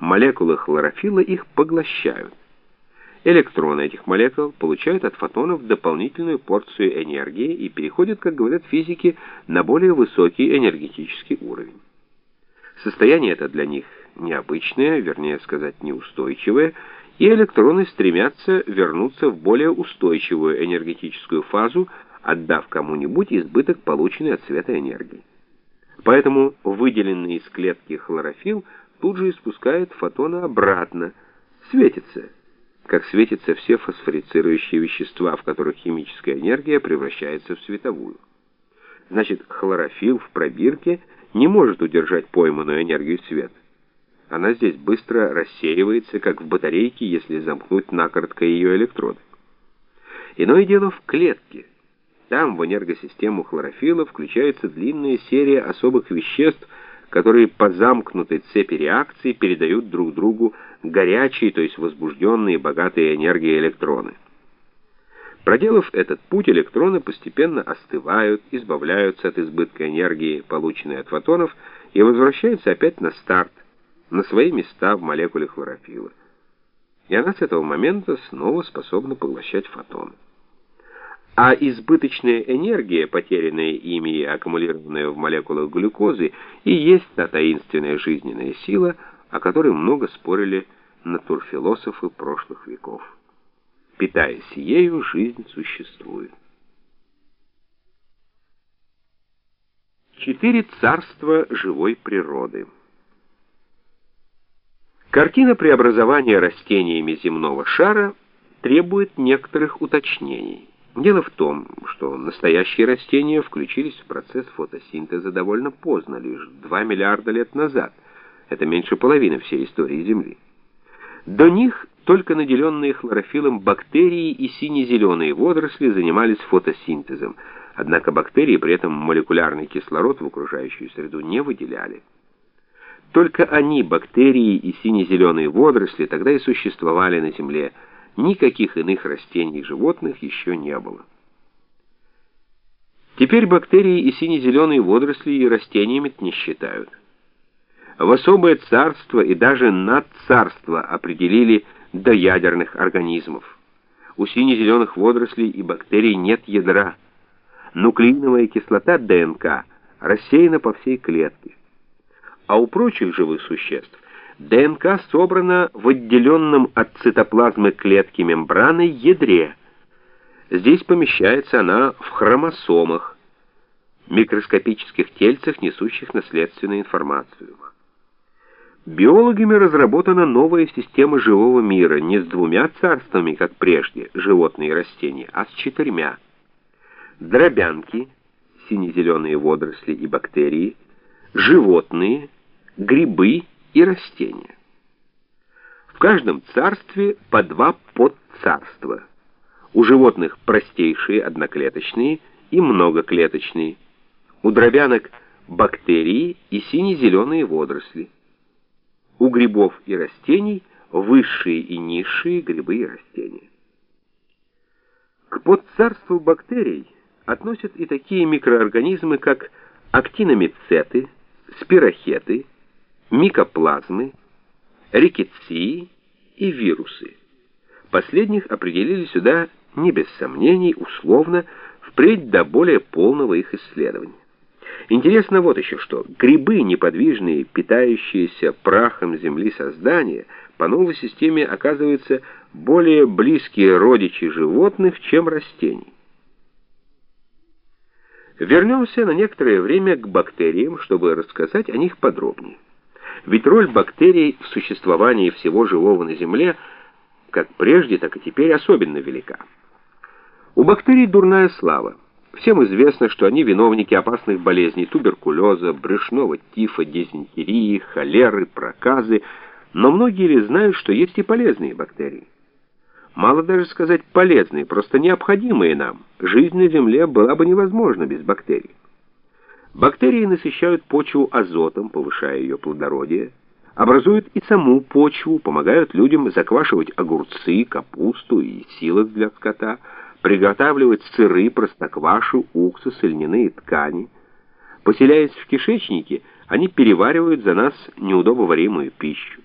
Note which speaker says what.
Speaker 1: молекулы хлорофилла их поглощают. Электроны этих молекул получают от фотонов дополнительную порцию энергии и переходят, как говорят физики, на более высокий энергетический уровень. Состояние это для них необычное, вернее сказать, неустойчивое, и электроны стремятся вернуться в более устойчивую энергетическую фазу, отдав кому-нибудь избыток полученной от света энергии. Поэтому выделенный из клетки хлорофилл тут же испускает фотоны обратно, светится, как светятся все фосфорицирующие вещества, в которых химическая энергия превращается в световую. Значит, хлорофилл в пробирке не может удержать пойманную энергию света. Она здесь быстро рассеивается, как в батарейке, если замкнуть накоротко ее электроды. Иное дело в клетке. Там в энергосистему хлорофилла включается длинная серия особых веществ, которые по замкнутой цепи реакций передают друг другу горячие, то есть возбужденные, богатые энергией электроны. Проделав этот путь, электроны постепенно остывают, избавляются от избытка энергии, полученной от фотонов, и возвращаются опять на старт, на свои места в молекуле хлорофилла. И она с этого момента снова способна поглощать фотоны. А избыточная энергия, потерянная ими и аккумулированная в молекулах глюкозы, и есть та таинственная жизненная сила, о которой много спорили натурфилософы прошлых веков. Питаясь ею, жизнь существует. Четыре царства живой природы. Картина преобразования растениями земного шара требует некоторых уточнений. Дело в том, что настоящие растения включились в процесс фотосинтеза довольно поздно, лишь 2 миллиарда лет назад. Это меньше половины всей истории Земли. До них только наделенные хлорофиллом бактерии и сине-зеленые водоросли занимались фотосинтезом, однако бактерии при этом молекулярный кислород в окружающую среду не выделяли. Только они, бактерии и сине-зеленые водоросли, тогда и существовали на Земле, Никаких иных растений и животных еще не было. Теперь бактерии и сине-зеленые водоросли и растениями не считают. В особое царство и даже надцарство определили до ядерных организмов. У сине-зеленых водорослей и бактерий нет ядра. Нуклеиновая кислота ДНК рассеяна по всей клетке. А у прочих живых существ ДНК собрана в отделенном от цитоплазмы клетки мембраны ядре. Здесь помещается она в хромосомах, микроскопических тельцах, несущих наследственную информацию. Биологами разработана новая система живого мира, не с двумя царствами, как прежде, животные и растения, а с четырьмя. Дробянки, сине-зеленые водоросли и бактерии, животные, грибы и растения. В каждом царстве по два подцарства. У животных простейшие одноклеточные и многоклеточные. У дробянок бактерии и сине-зеленые водоросли. У грибов и растений высшие и низшие грибы и растения. К подцарству бактерий относят и такие микроорганизмы, как актиномицеты, спирохеты, микоплазмы, рикетсии и вирусы. Последних определили сюда не без сомнений, условно, впредь до более полного их исследования. Интересно вот еще что. Грибы, неподвижные, питающиеся прахом земли создания, по новой системе оказываются более близкие родичи животных, чем растений. Вернемся на некоторое время к бактериям, чтобы рассказать о них подробнее. Ведь роль бактерий в существовании всего живого на Земле как прежде, так и теперь особенно велика. У бактерий дурная слава. Всем известно, что они виновники опасных болезней туберкулеза, брюшного тифа, дизентерии, холеры, проказы, но многие ли знают, что есть и полезные бактерии? Мало даже сказать полезные, просто необходимые нам. Жизнь на Земле была бы невозможна без бактерий. Бактерии насыщают почву азотом, повышая ее плодородие, образуют и саму почву, помогают людям заквашивать огурцы, капусту и силок для скота, приготавливать сыры, простоквашу, уксус и льняные ткани. Поселяясь в кишечнике, они переваривают за нас неудобоваримую пищу.